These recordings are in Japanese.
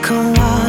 come on.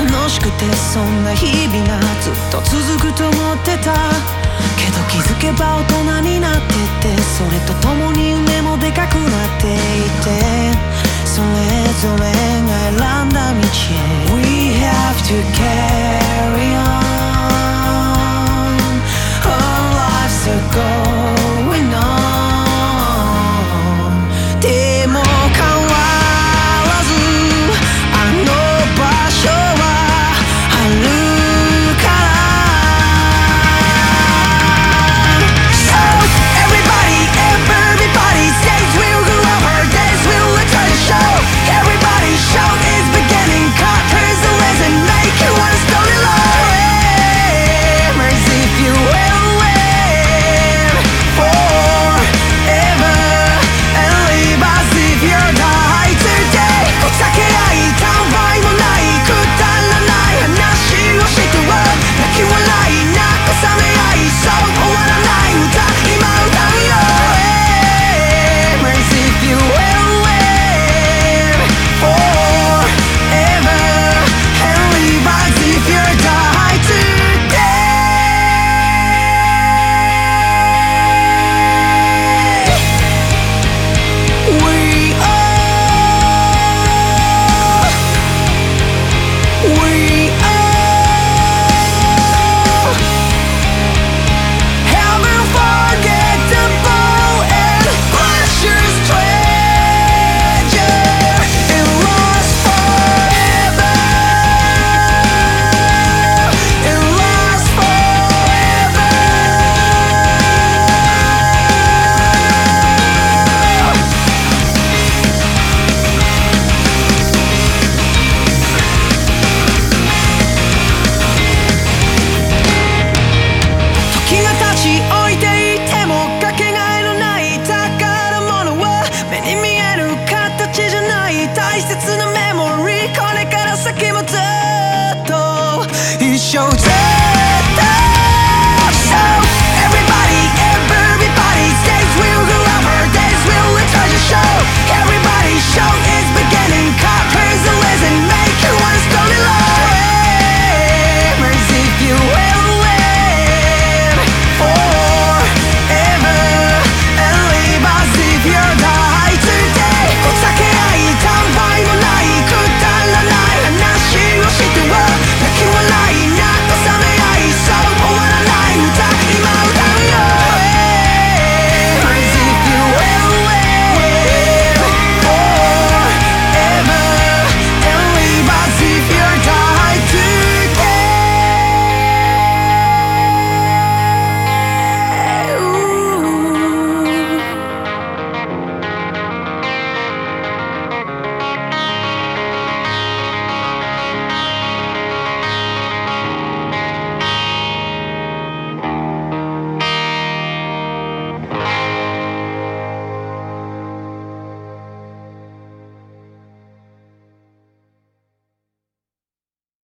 楽しくてそんな日々がずっと続くと思ってたけど気づけば大人になっててそれと共に夢もでかくなっていてそれぞれが選んだ道へ。We have to